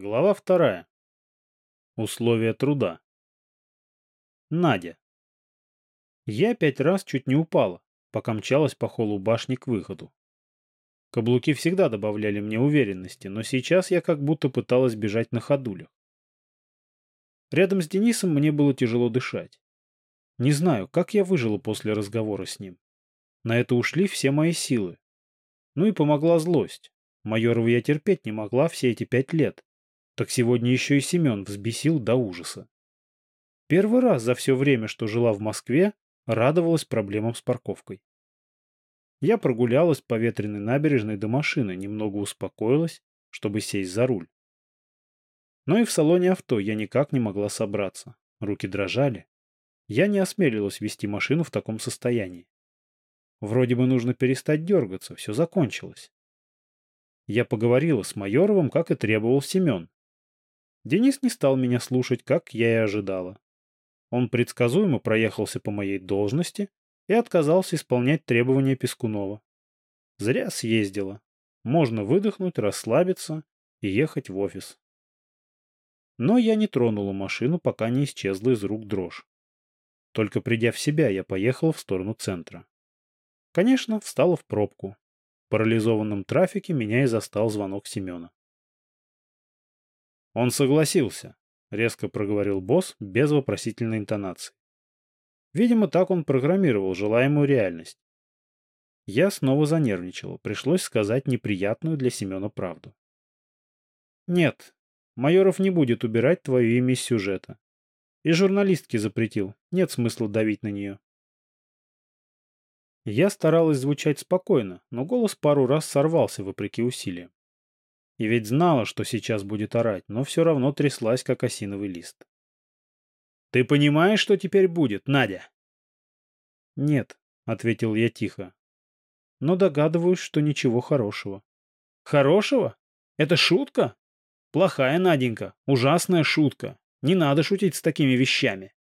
Глава вторая. Условия труда. Надя. Я пять раз чуть не упала, пока мчалась по холлу башни к выходу. Каблуки всегда добавляли мне уверенности, но сейчас я как будто пыталась бежать на ходулях. Рядом с Денисом мне было тяжело дышать. Не знаю, как я выжила после разговора с ним. На это ушли все мои силы. Ну и помогла злость. Майорова я терпеть не могла все эти пять лет. Так сегодня еще и Семен взбесил до ужаса. Первый раз за все время, что жила в Москве, радовалась проблемам с парковкой. Я прогулялась по ветреной набережной до машины, немного успокоилась, чтобы сесть за руль. Но и в салоне авто я никак не могла собраться. Руки дрожали. Я не осмелилась вести машину в таком состоянии. Вроде бы нужно перестать дергаться, все закончилось. Я поговорила с Майоровым, как и требовал Семен. Денис не стал меня слушать, как я и ожидала. Он предсказуемо проехался по моей должности и отказался исполнять требования Пескунова. Зря съездила. Можно выдохнуть, расслабиться и ехать в офис. Но я не тронула машину, пока не исчезла из рук дрожь. Только придя в себя, я поехала в сторону центра. Конечно, встала в пробку. В парализованном трафике меня и застал звонок Семена. Он согласился, резко проговорил босс без вопросительной интонации. Видимо, так он программировал желаемую реальность. Я снова занервничала, пришлось сказать неприятную для Семена правду. Нет, Майоров не будет убирать твое имя из сюжета. И журналистке запретил, нет смысла давить на нее. Я старалась звучать спокойно, но голос пару раз сорвался вопреки усилиям. И ведь знала, что сейчас будет орать, но все равно тряслась, как осиновый лист. «Ты понимаешь, что теперь будет, Надя?» «Нет», — ответил я тихо. «Но догадываюсь, что ничего хорошего». «Хорошего? Это шутка? Плохая, Наденька, ужасная шутка. Не надо шутить с такими вещами».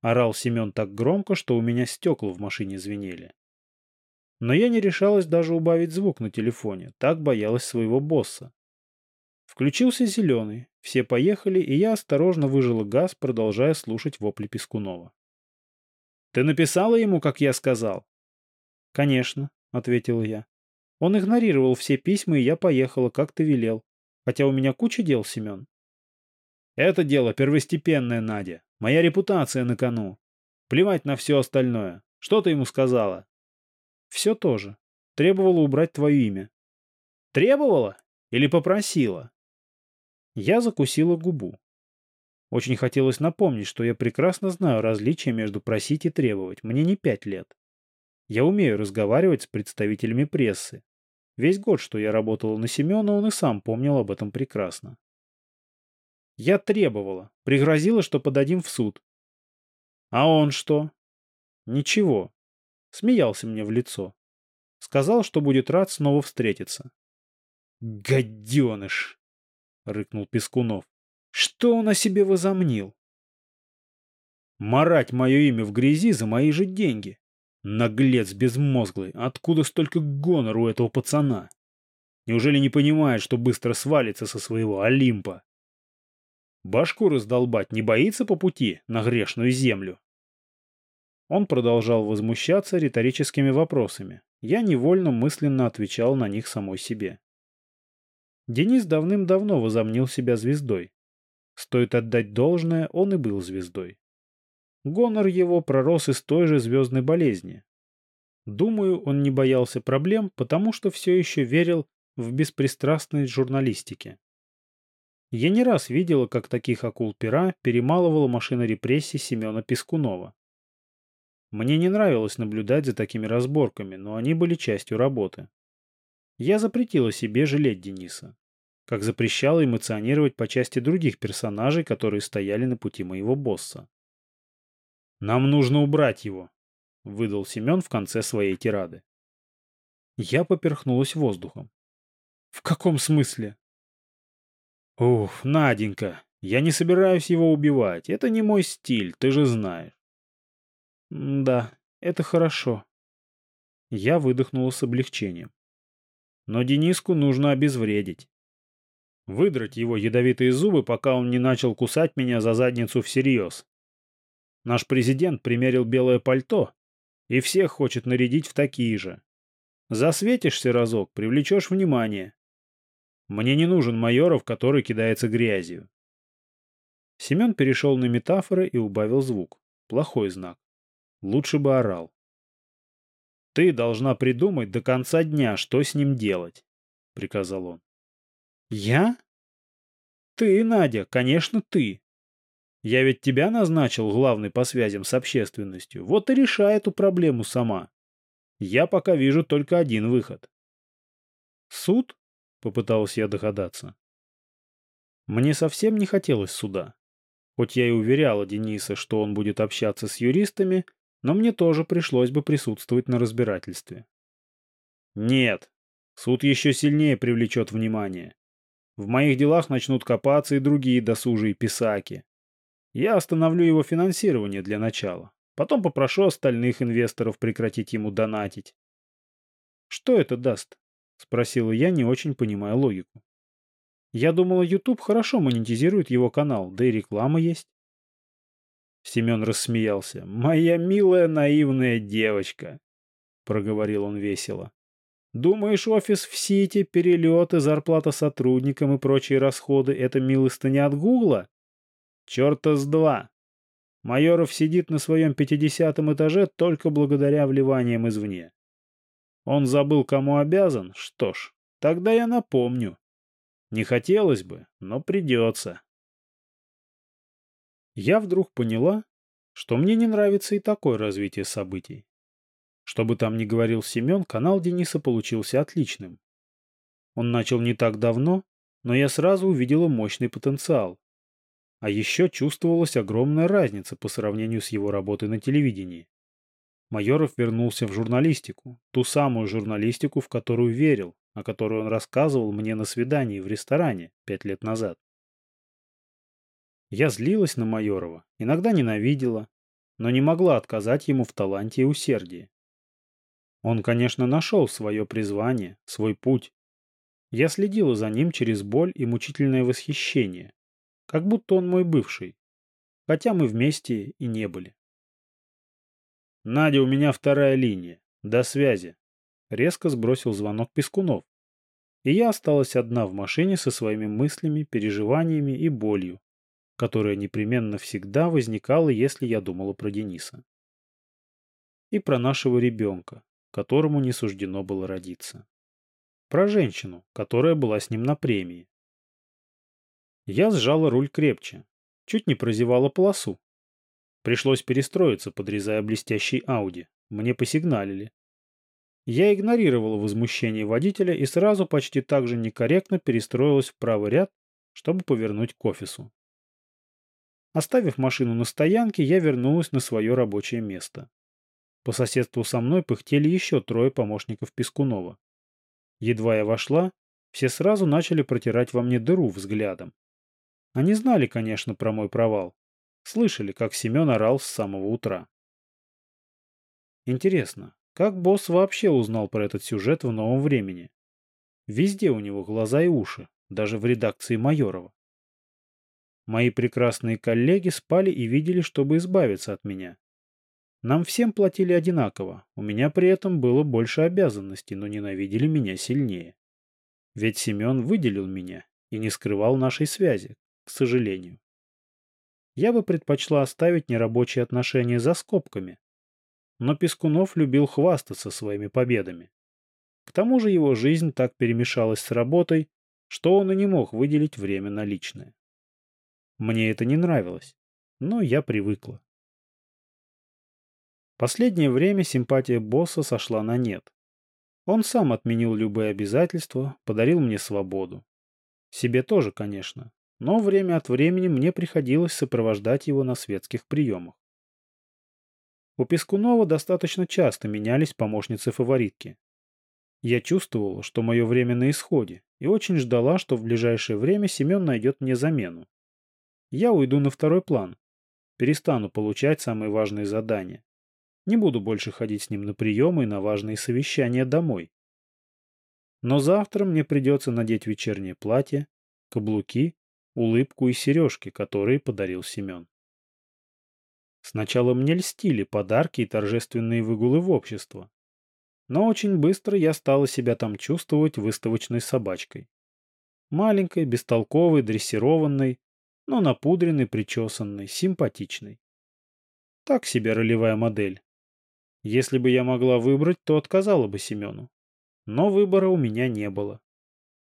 Орал Семен так громко, что у меня стекла в машине звенели. Но я не решалась даже убавить звук на телефоне, так боялась своего босса. Включился зеленый, все поехали, и я осторожно выжила газ, продолжая слушать вопли Пескунова. «Ты написала ему, как я сказал?» «Конечно», — ответил я. Он игнорировал все письма, и я поехала, как ты велел. Хотя у меня куча дел, Семен. Это дело первостепенное, Надя. Моя репутация на кону. Плевать на все остальное. Что ты ему сказала? Все тоже. Требовала убрать твое имя. Требовала? Или попросила? Я закусила губу. Очень хотелось напомнить, что я прекрасно знаю различия между просить и требовать. Мне не пять лет. Я умею разговаривать с представителями прессы. Весь год, что я работала на Семена, он и сам помнил об этом прекрасно. Я требовала, пригрозила, что подадим в суд. А он что? Ничего. Смеялся мне в лицо. Сказал, что будет рад снова встретиться. «Гаденыш!» — рыкнул Пескунов. «Что он о себе возомнил?» «Марать мое имя в грязи за мои же деньги. Наглец безмозглый, откуда столько гонора у этого пацана? Неужели не понимает, что быстро свалится со своего Олимпа?» Башку раздолбать не боится по пути на грешную землю? Он продолжал возмущаться риторическими вопросами. Я невольно мысленно отвечал на них самой себе. Денис давным-давно возомнил себя звездой. Стоит отдать должное, он и был звездой. Гонор его пророс из той же звездной болезни. Думаю, он не боялся проблем, потому что все еще верил в беспристрастность журналистики. Я не раз видела, как таких акул-пера перемалывала машина репрессий Семена Пескунова. Мне не нравилось наблюдать за такими разборками, но они были частью работы. Я запретила себе жалеть Дениса, как запрещала эмоционировать по части других персонажей, которые стояли на пути моего босса. «Нам нужно убрать его», — выдал Семен в конце своей тирады. Я поперхнулась воздухом. «В каком смысле?» Ух, Наденька, я не собираюсь его убивать. Это не мой стиль, ты же знаешь. Да, это хорошо. Я выдохнула с облегчением. Но Дениску нужно обезвредить. Выдрать его ядовитые зубы, пока он не начал кусать меня за задницу всерьез. Наш президент примерил белое пальто и всех хочет нарядить в такие же. Засветишься разок, привлечешь внимание. Мне не нужен майоров, который кидается грязью. Семен перешел на метафоры и убавил звук. Плохой знак. Лучше бы орал. «Ты должна придумать до конца дня, что с ним делать», — приказал он. «Я?» «Ты, Надя, конечно, ты. Я ведь тебя назначил главной по связям с общественностью. Вот и решай эту проблему сама. Я пока вижу только один выход». «Суд?» — попытался я догадаться. Мне совсем не хотелось суда. Хоть я и уверяла Дениса, что он будет общаться с юристами, но мне тоже пришлось бы присутствовать на разбирательстве. Нет, суд еще сильнее привлечет внимание. В моих делах начнут копаться и другие досужие писаки. Я остановлю его финансирование для начала. Потом попрошу остальных инвесторов прекратить ему донатить. «Что это даст?» — спросила я, не очень понимая логику. Я думала, YouTube хорошо монетизирует его канал, да и реклама есть. Семен рассмеялся. «Моя милая наивная девочка», — проговорил он весело. «Думаешь, офис в Сити, перелеты, зарплата сотрудникам и прочие расходы — это милостыня от Гугла? Черта с два. Майоров сидит на своем пятидесятом этаже только благодаря вливаниям извне. Он забыл, кому обязан? Что ж, тогда я напомню. Не хотелось бы, но придется. Я вдруг поняла, что мне не нравится и такое развитие событий. Что бы там ни говорил Семен, канал Дениса получился отличным. Он начал не так давно, но я сразу увидела мощный потенциал. А еще чувствовалась огромная разница по сравнению с его работой на телевидении. Майоров вернулся в журналистику, ту самую журналистику, в которую верил, о которой он рассказывал мне на свидании в ресторане пять лет назад. Я злилась на Майорова, иногда ненавидела, но не могла отказать ему в таланте и усердии. Он, конечно, нашел свое призвание, свой путь. Я следила за ним через боль и мучительное восхищение, как будто он мой бывший, хотя мы вместе и не были. «Надя, у меня вторая линия. До связи», резко сбросил звонок Пескунов. И я осталась одна в машине со своими мыслями, переживаниями и болью, которая непременно всегда возникала, если я думала про Дениса. И про нашего ребенка, которому не суждено было родиться. Про женщину, которая была с ним на премии. Я сжала руль крепче, чуть не прозевала полосу. Пришлось перестроиться, подрезая блестящий Ауди. Мне посигналили. Я игнорировала возмущение водителя и сразу почти так же некорректно перестроилась в правый ряд, чтобы повернуть к офису. Оставив машину на стоянке, я вернулась на свое рабочее место. По соседству со мной пыхтели еще трое помощников Пескунова. Едва я вошла, все сразу начали протирать во мне дыру взглядом. Они знали, конечно, про мой провал. Слышали, как Семен орал с самого утра. Интересно, как босс вообще узнал про этот сюжет в новом времени? Везде у него глаза и уши, даже в редакции Майорова. Мои прекрасные коллеги спали и видели, чтобы избавиться от меня. Нам всем платили одинаково, у меня при этом было больше обязанностей, но ненавидели меня сильнее. Ведь Семен выделил меня и не скрывал нашей связи, к сожалению. Я бы предпочла оставить нерабочие отношения за скобками, но Пескунов любил хвастаться своими победами. К тому же его жизнь так перемешалась с работой, что он и не мог выделить время на личное. Мне это не нравилось, но я привыкла. Последнее время симпатия босса сошла на нет. Он сам отменил любые обязательства, подарил мне свободу. Себе тоже, конечно, но время от времени мне приходилось сопровождать его на светских приемах. У Пескунова достаточно часто менялись помощницы-фаворитки. Я чувствовала, что мое время на исходе, и очень ждала, что в ближайшее время Семен найдет мне замену. Я уйду на второй план. Перестану получать самые важные задания. Не буду больше ходить с ним на приемы и на важные совещания домой. Но завтра мне придется надеть вечернее платье, каблуки, улыбку и сережки, которые подарил Семен. Сначала мне льстили подарки и торжественные выгулы в общество. Но очень быстро я стала себя там чувствовать выставочной собачкой. Маленькой, бестолковой, дрессированной, но напудренной, причесанной, симпатичной. Так себе ролевая модель. Если бы я могла выбрать, то отказала бы Семену. Но выбора у меня не было.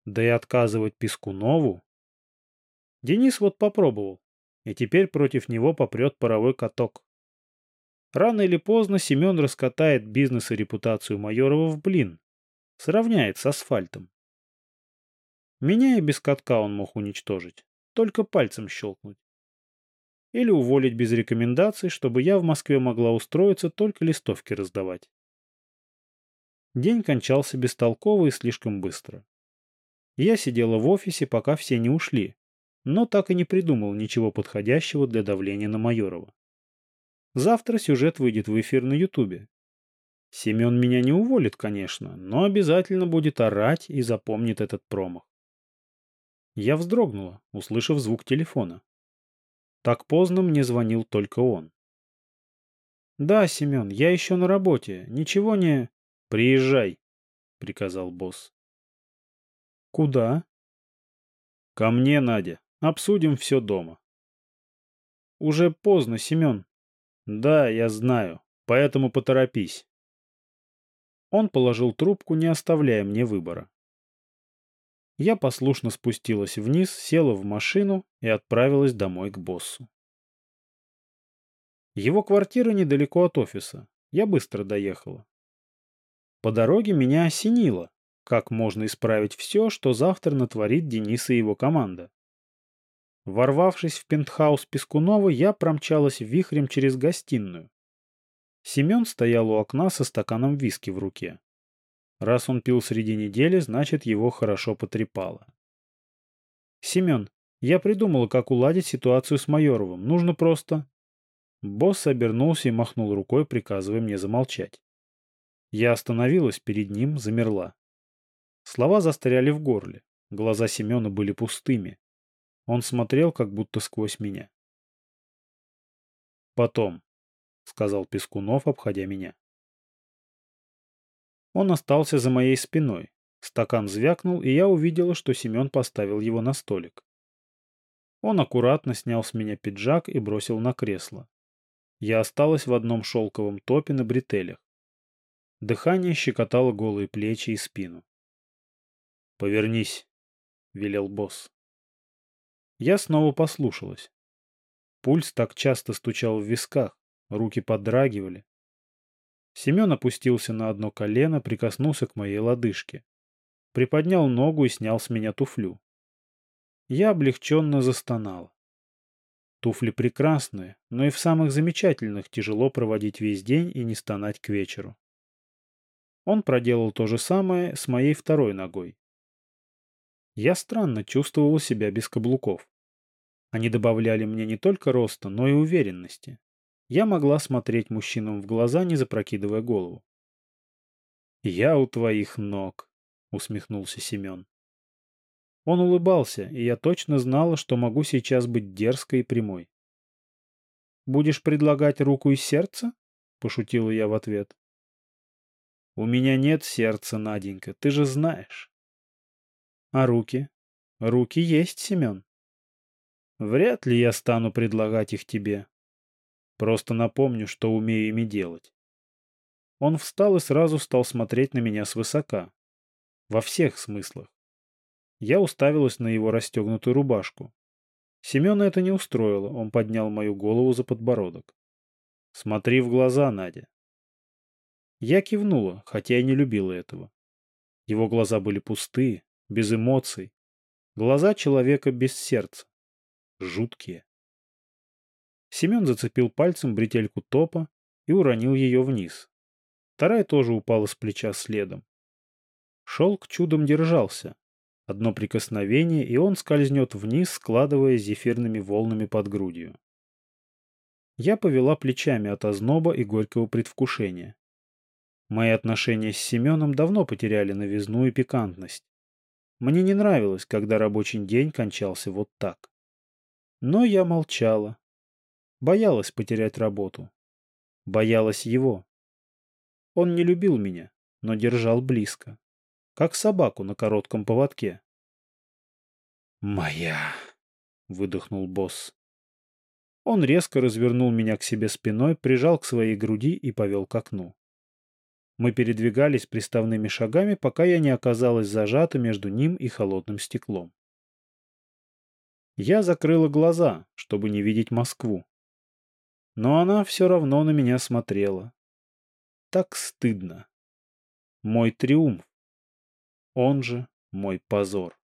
Да и отказывать Пескунову... Денис вот попробовал, и теперь против него попрет паровой каток. Рано или поздно Семен раскатает бизнес и репутацию Майорова в блин. Сравняет с асфальтом. Меня и без катка он мог уничтожить. Только пальцем щелкнуть. Или уволить без рекомендаций, чтобы я в Москве могла устроиться только листовки раздавать. День кончался бестолково и слишком быстро. Я сидела в офисе, пока все не ушли, но так и не придумал ничего подходящего для давления на Майорова. Завтра сюжет выйдет в эфир на Ютубе. Семен меня не уволит, конечно, но обязательно будет орать и запомнит этот промах. Я вздрогнула, услышав звук телефона. Так поздно мне звонил только он. «Да, Семен, я еще на работе. Ничего не...» «Приезжай», — приказал босс. «Куда?» «Ко мне, Надя. Обсудим все дома». «Уже поздно, Семен». «Да, я знаю. Поэтому поторопись». Он положил трубку, не оставляя мне выбора. Я послушно спустилась вниз, села в машину и отправилась домой к боссу. Его квартира недалеко от офиса. Я быстро доехала. По дороге меня осенило, как можно исправить все, что завтра натворит Денис и его команда. Ворвавшись в пентхаус Пескунова, я промчалась вихрем через гостиную. Семен стоял у окна со стаканом виски в руке. Раз он пил среди недели, значит, его хорошо потрепало. «Семен, я придумала, как уладить ситуацию с Майоровым. Нужно просто...» Босс обернулся и махнул рукой, приказывая мне замолчать. Я остановилась перед ним, замерла. Слова застряли в горле. Глаза Семена были пустыми. Он смотрел, как будто сквозь меня. «Потом», — сказал Пескунов, обходя меня. Он остался за моей спиной. Стакан звякнул, и я увидела, что Семен поставил его на столик. Он аккуратно снял с меня пиджак и бросил на кресло. Я осталась в одном шелковом топе на бретелях. Дыхание щекотало голые плечи и спину. «Повернись», — велел босс. Я снова послушалась. Пульс так часто стучал в висках, руки подрагивали, Семен опустился на одно колено, прикоснулся к моей лодыжке. Приподнял ногу и снял с меня туфлю. Я облегченно застонал. Туфли прекрасные, но и в самых замечательных тяжело проводить весь день и не стонать к вечеру. Он проделал то же самое с моей второй ногой. Я странно чувствовал себя без каблуков. Они добавляли мне не только роста, но и уверенности я могла смотреть мужчинам в глаза, не запрокидывая голову. «Я у твоих ног», — усмехнулся Семен. Он улыбался, и я точно знала, что могу сейчас быть дерзкой и прямой. «Будешь предлагать руку и сердце?» — пошутила я в ответ. «У меня нет сердца, Наденька, ты же знаешь». «А руки? Руки есть, Семен?» «Вряд ли я стану предлагать их тебе», Просто напомню, что умею ими делать. Он встал и сразу стал смотреть на меня свысока. Во всех смыслах. Я уставилась на его расстегнутую рубашку. Семена это не устроило, он поднял мою голову за подбородок. «Смотри в глаза, Надя». Я кивнула, хотя и не любила этого. Его глаза были пустые, без эмоций. Глаза человека без сердца. Жуткие. Семен зацепил пальцем бретельку топа и уронил ее вниз. Вторая тоже упала с плеча следом. Шелк чудом держался. Одно прикосновение, и он скользнет вниз, складывая зефирными волнами под грудью. Я повела плечами от озноба и горького предвкушения. Мои отношения с Семеном давно потеряли новизну и пикантность. Мне не нравилось, когда рабочий день кончался вот так. Но я молчала. Боялась потерять работу. Боялась его. Он не любил меня, но держал близко. Как собаку на коротком поводке. «Моя!» — выдохнул босс. Он резко развернул меня к себе спиной, прижал к своей груди и повел к окну. Мы передвигались приставными шагами, пока я не оказалась зажата между ним и холодным стеклом. Я закрыла глаза, чтобы не видеть Москву. Но она все равно на меня смотрела. Так стыдно. Мой триумф. Он же мой позор.